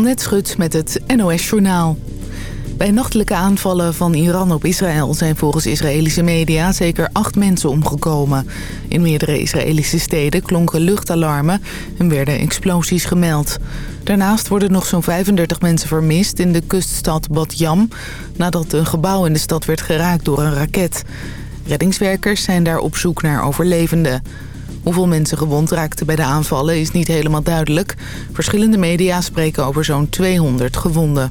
Annette Schut met het NOS Journaal. Bij nachtelijke aanvallen van Iran op Israël zijn volgens Israëlische media zeker acht mensen omgekomen. In meerdere Israëlische steden klonken luchtalarmen en werden explosies gemeld. Daarnaast worden nog zo'n 35 mensen vermist in de kuststad Bat Yam... nadat een gebouw in de stad werd geraakt door een raket. Reddingswerkers zijn daar op zoek naar overlevenden. Hoeveel mensen gewond raakten bij de aanvallen is niet helemaal duidelijk. Verschillende media spreken over zo'n 200 gewonden.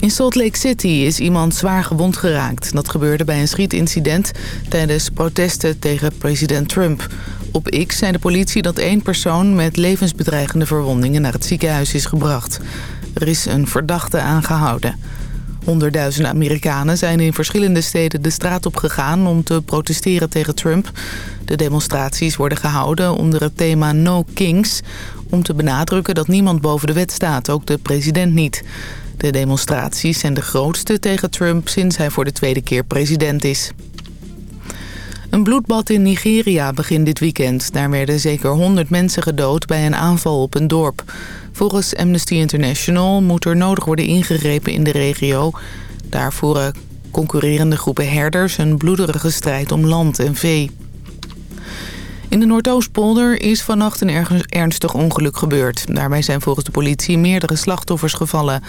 In Salt Lake City is iemand zwaar gewond geraakt. Dat gebeurde bij een schietincident tijdens protesten tegen president Trump. Op X zei de politie dat één persoon met levensbedreigende verwondingen naar het ziekenhuis is gebracht. Er is een verdachte aangehouden. Honderdduizenden Amerikanen zijn in verschillende steden de straat op gegaan om te protesteren tegen Trump. De demonstraties worden gehouden onder het thema No Kings... om te benadrukken dat niemand boven de wet staat, ook de president niet. De demonstraties zijn de grootste tegen Trump sinds hij voor de tweede keer president is. Een bloedbad in Nigeria begint dit weekend. Daar werden zeker 100 mensen gedood bij een aanval op een dorp. Volgens Amnesty International moet er nodig worden ingegrepen in de regio. Daar voeren concurrerende groepen herders een bloederige strijd om land en vee. In de Noordoostpolder is vannacht een ernstig ongeluk gebeurd. Daarbij zijn volgens de politie meerdere slachtoffers gevallen.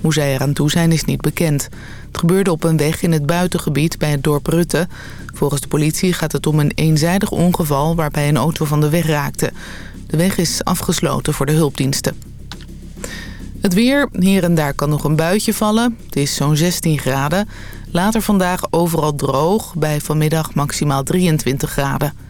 Hoe zij eraan toe zijn is niet bekend. Het gebeurde op een weg in het buitengebied bij het dorp Rutte. Volgens de politie gaat het om een eenzijdig ongeval waarbij een auto van de weg raakte. De weg is afgesloten voor de hulpdiensten. Het weer, hier en daar kan nog een buitje vallen. Het is zo'n 16 graden. Later vandaag overal droog, bij vanmiddag maximaal 23 graden.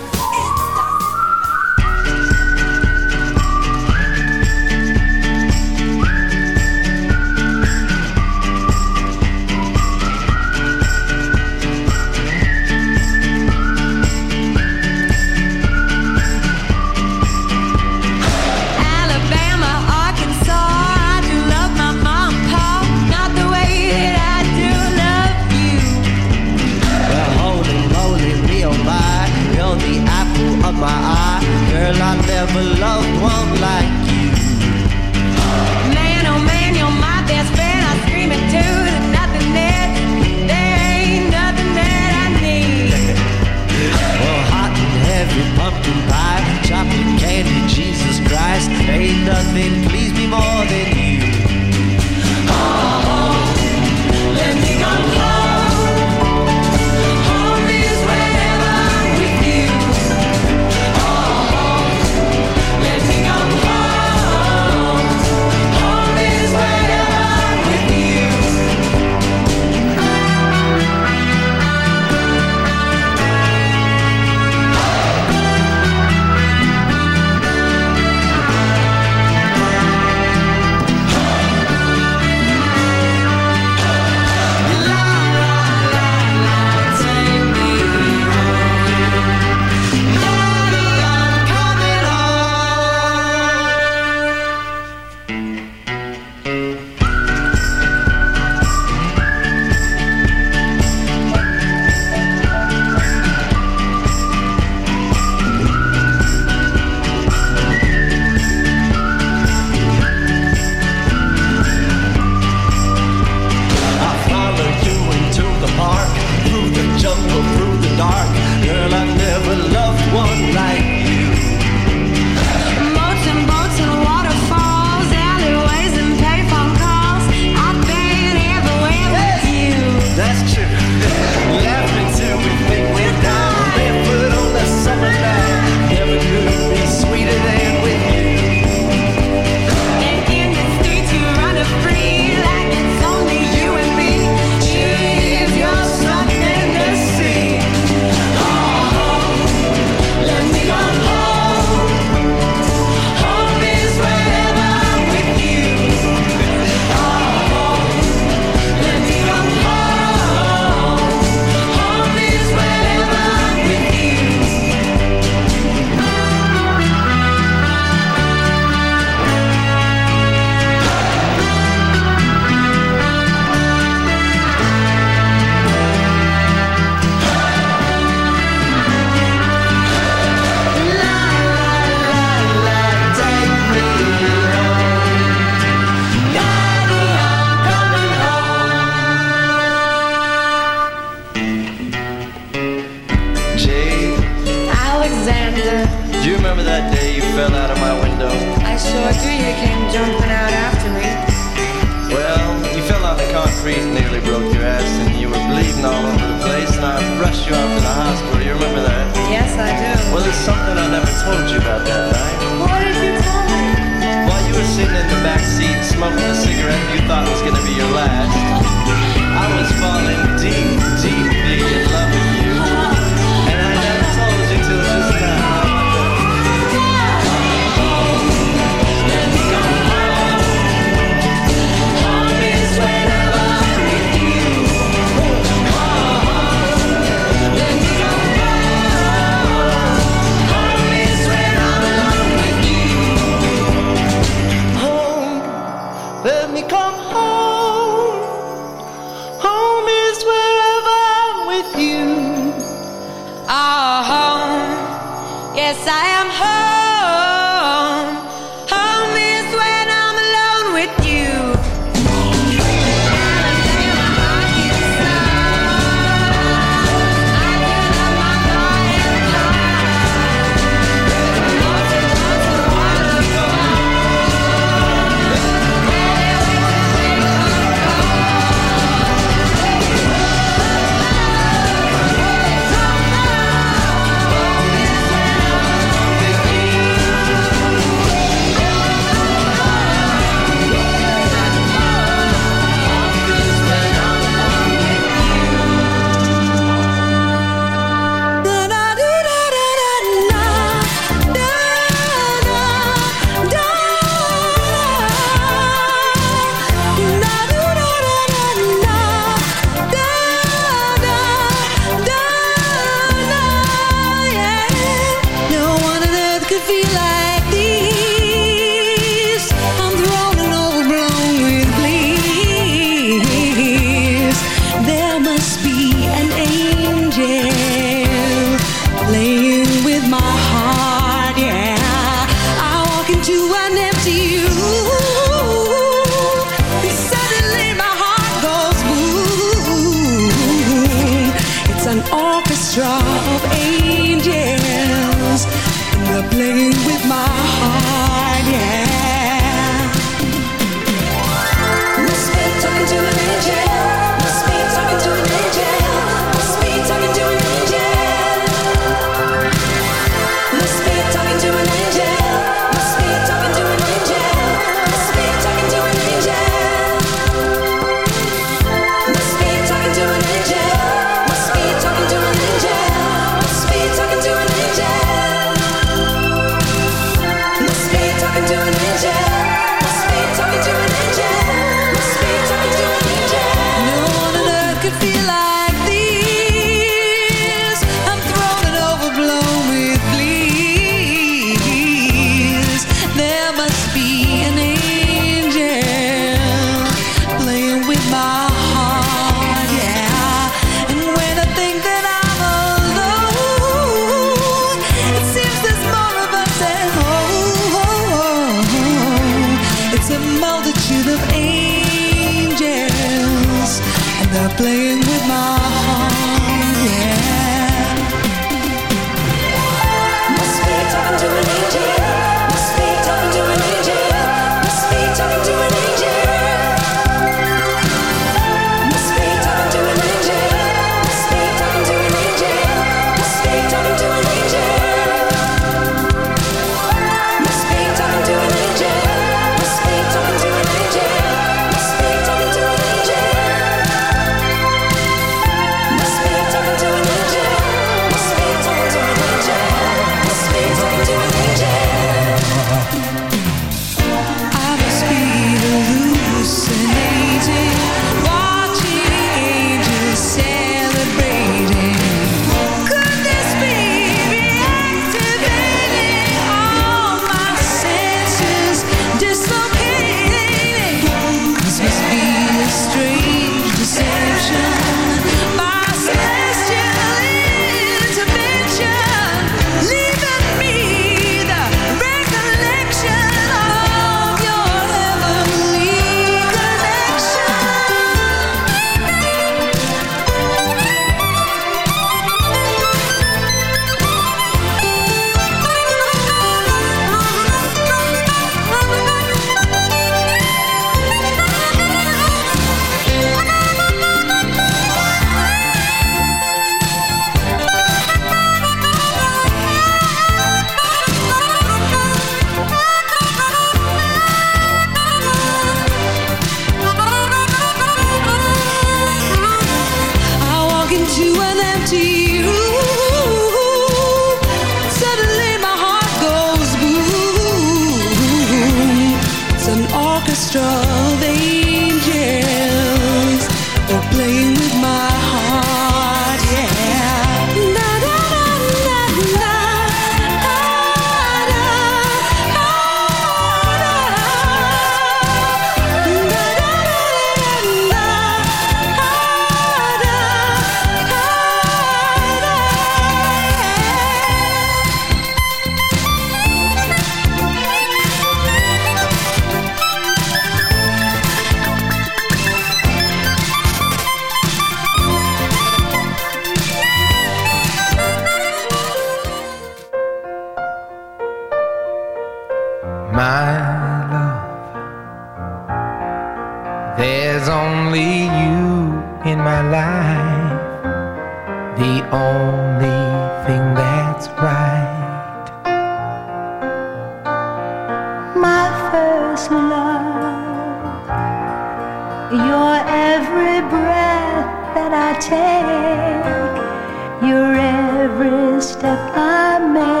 Every step I make.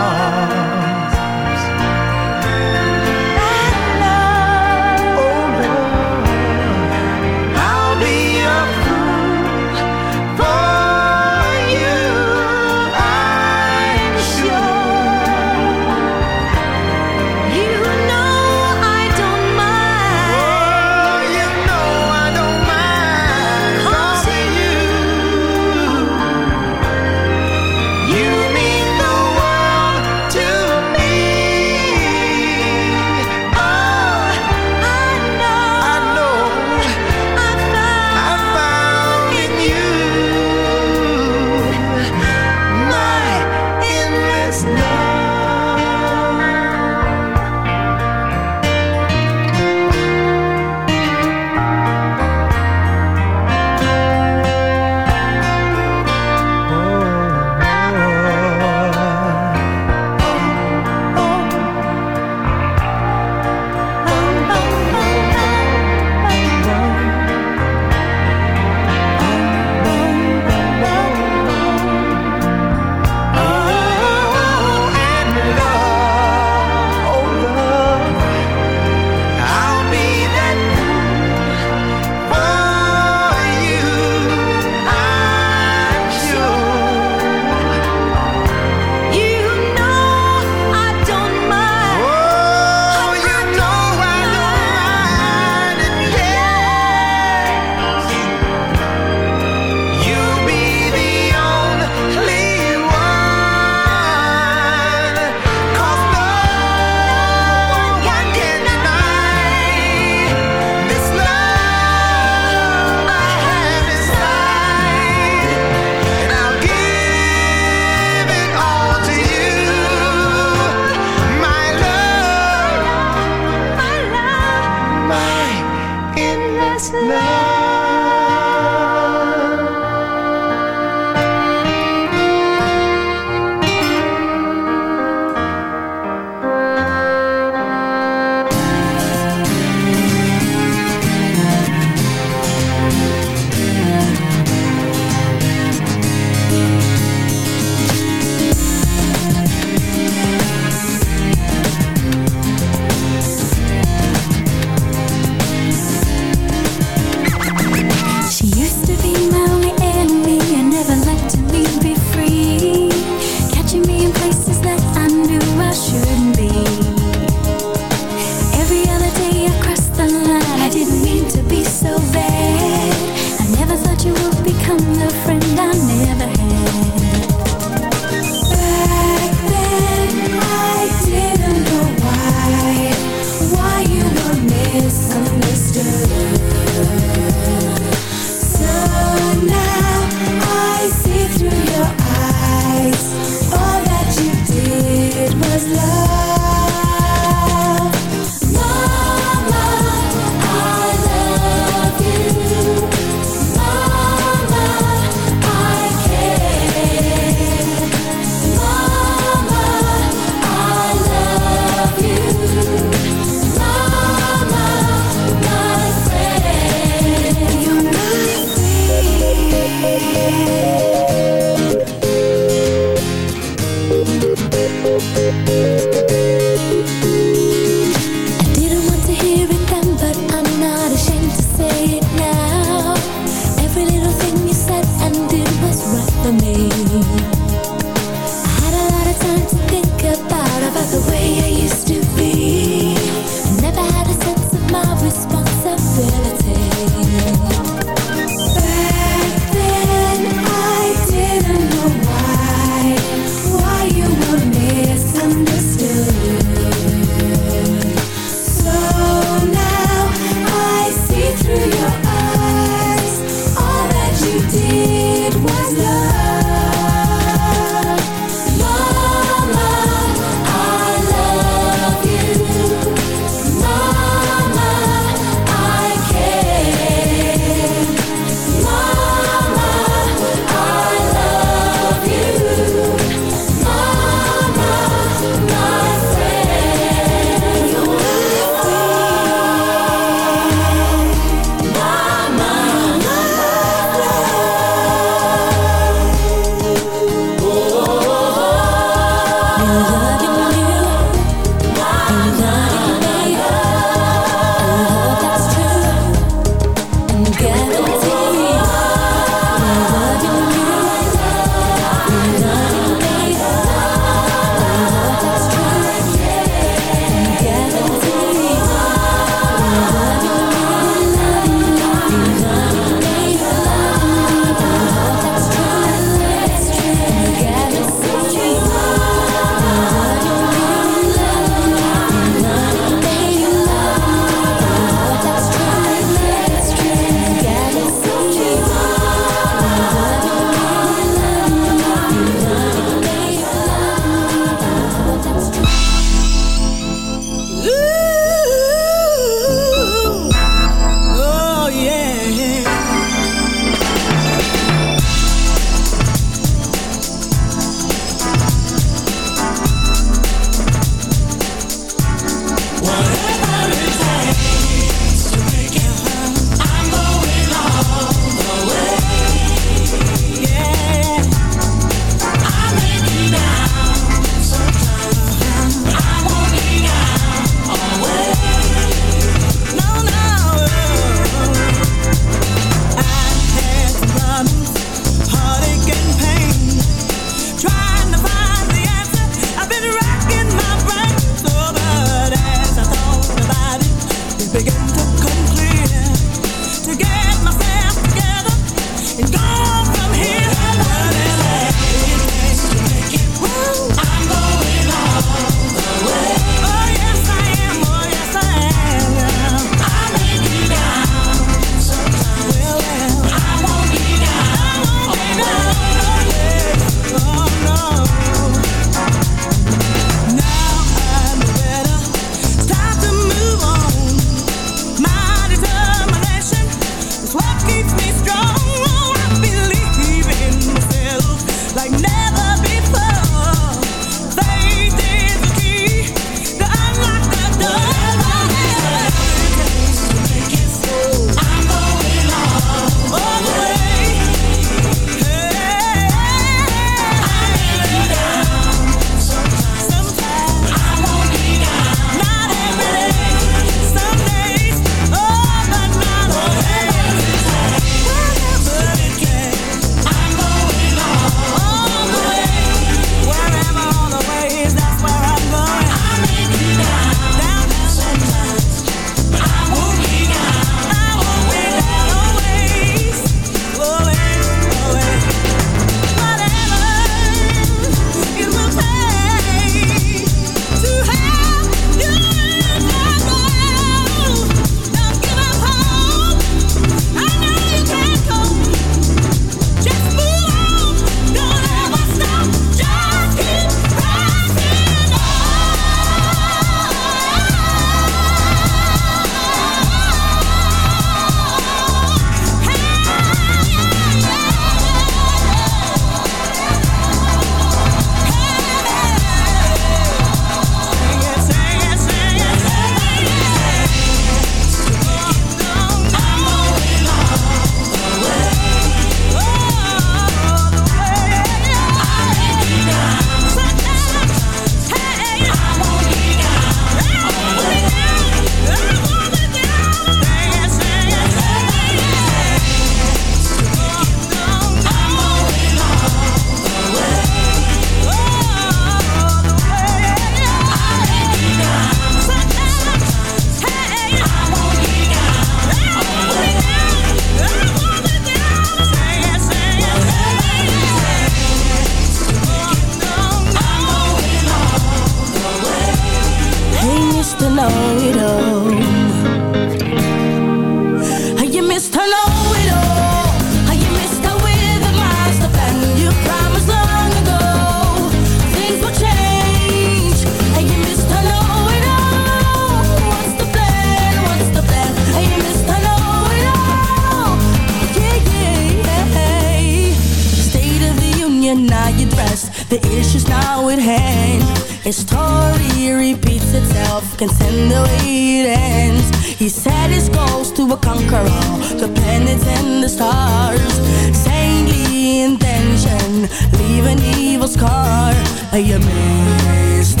will conquer all the planets and the stars. Saintly intention, leave an evil scar. A missed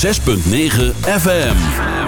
106.9 FM.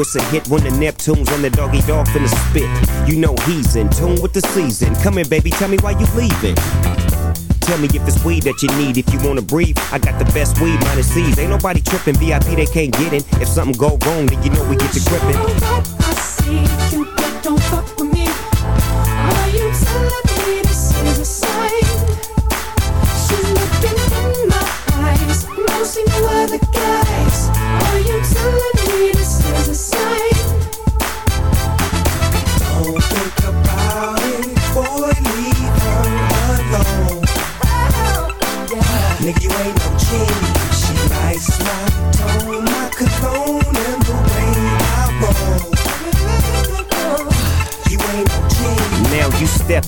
It's a hit when the Neptune's on the doggy dog finna spit. You know he's in tune with the season. Come in, baby, tell me why you leaving. Tell me if it's weed that you need. If you wanna breathe, I got the best weed, minus C's. Ain't nobody tripping, VIP they can't get in. If something go wrong, then you know we get to gripping. I see. Cupid, don't fuck with me. Are you telling me this is a sign? She's looking in my eyes. No other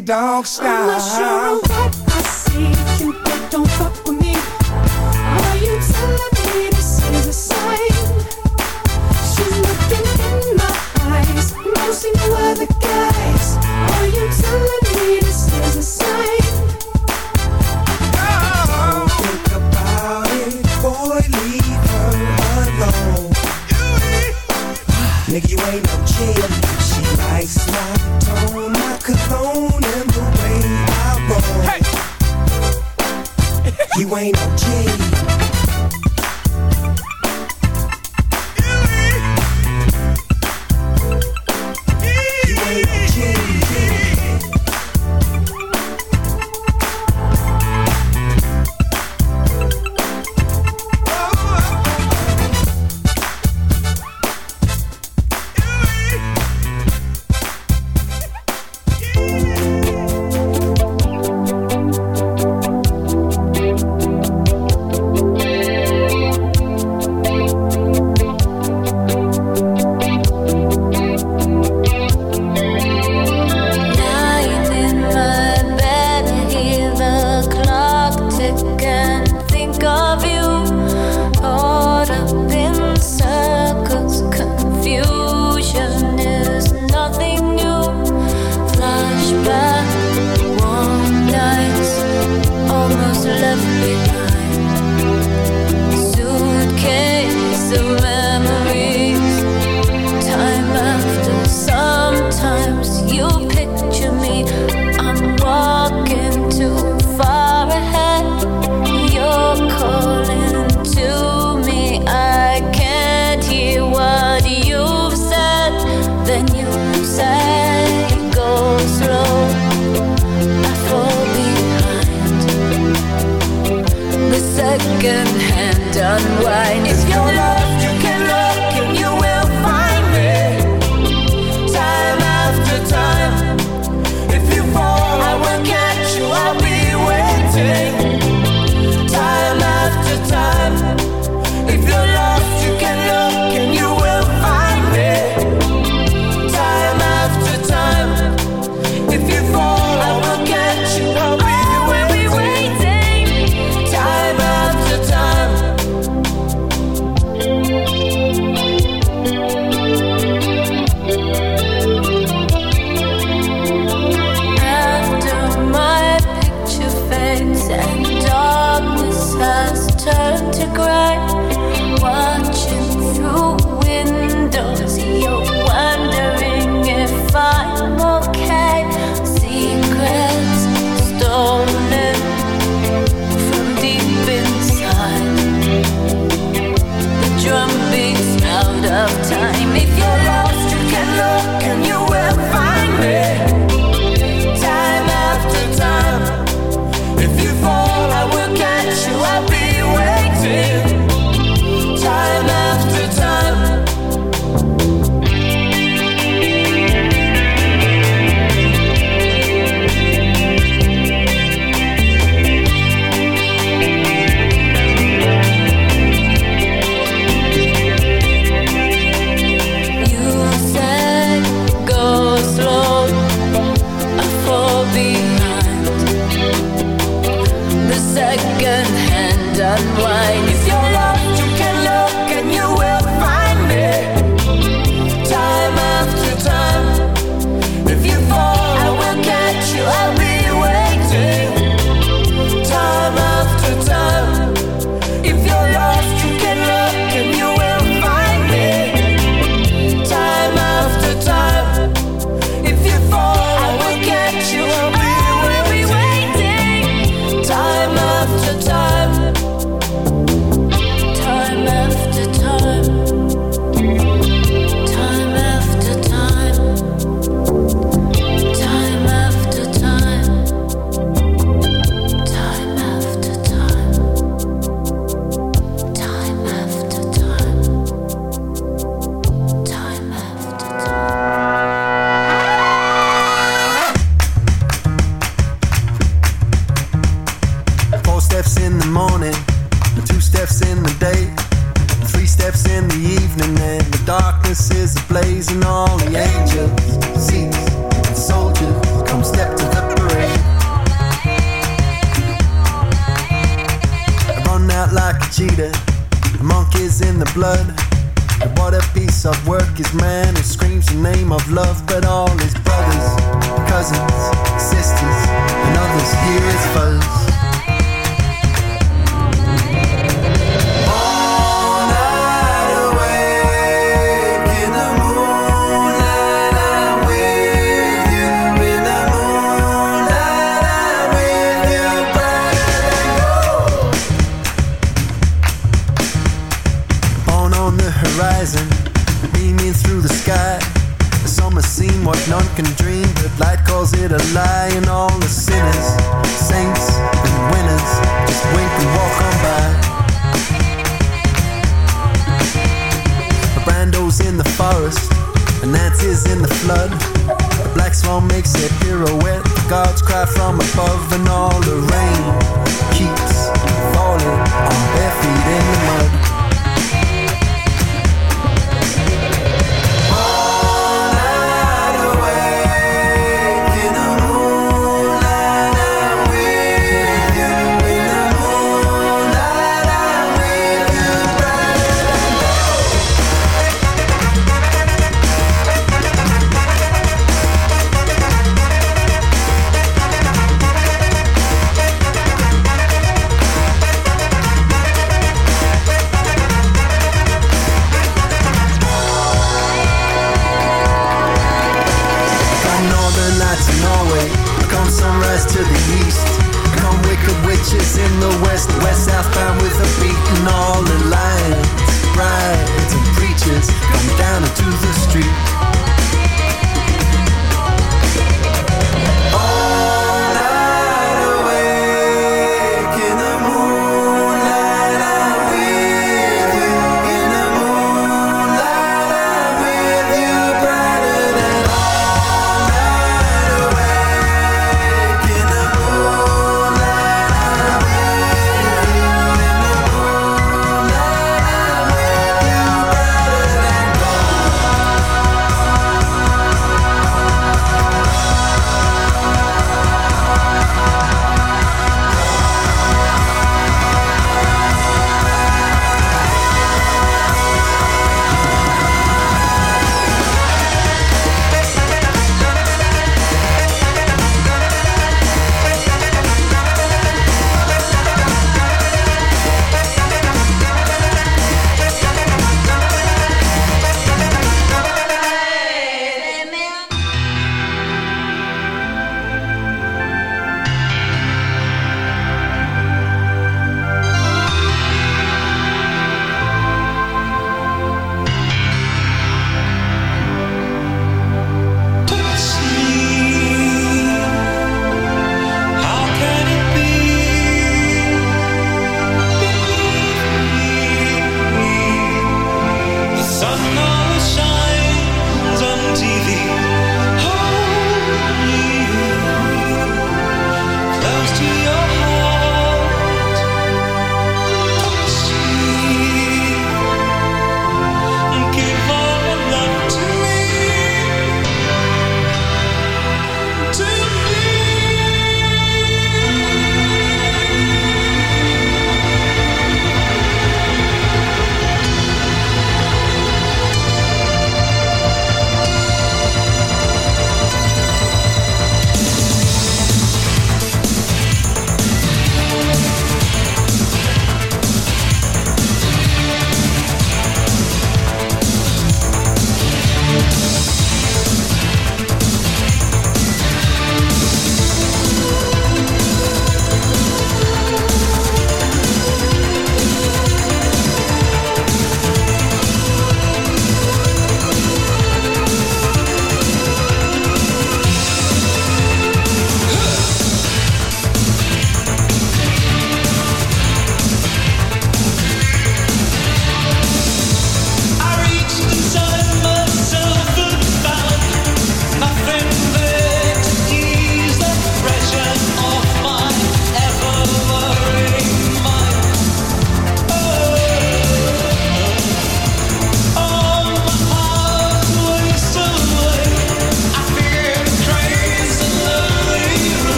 dog style.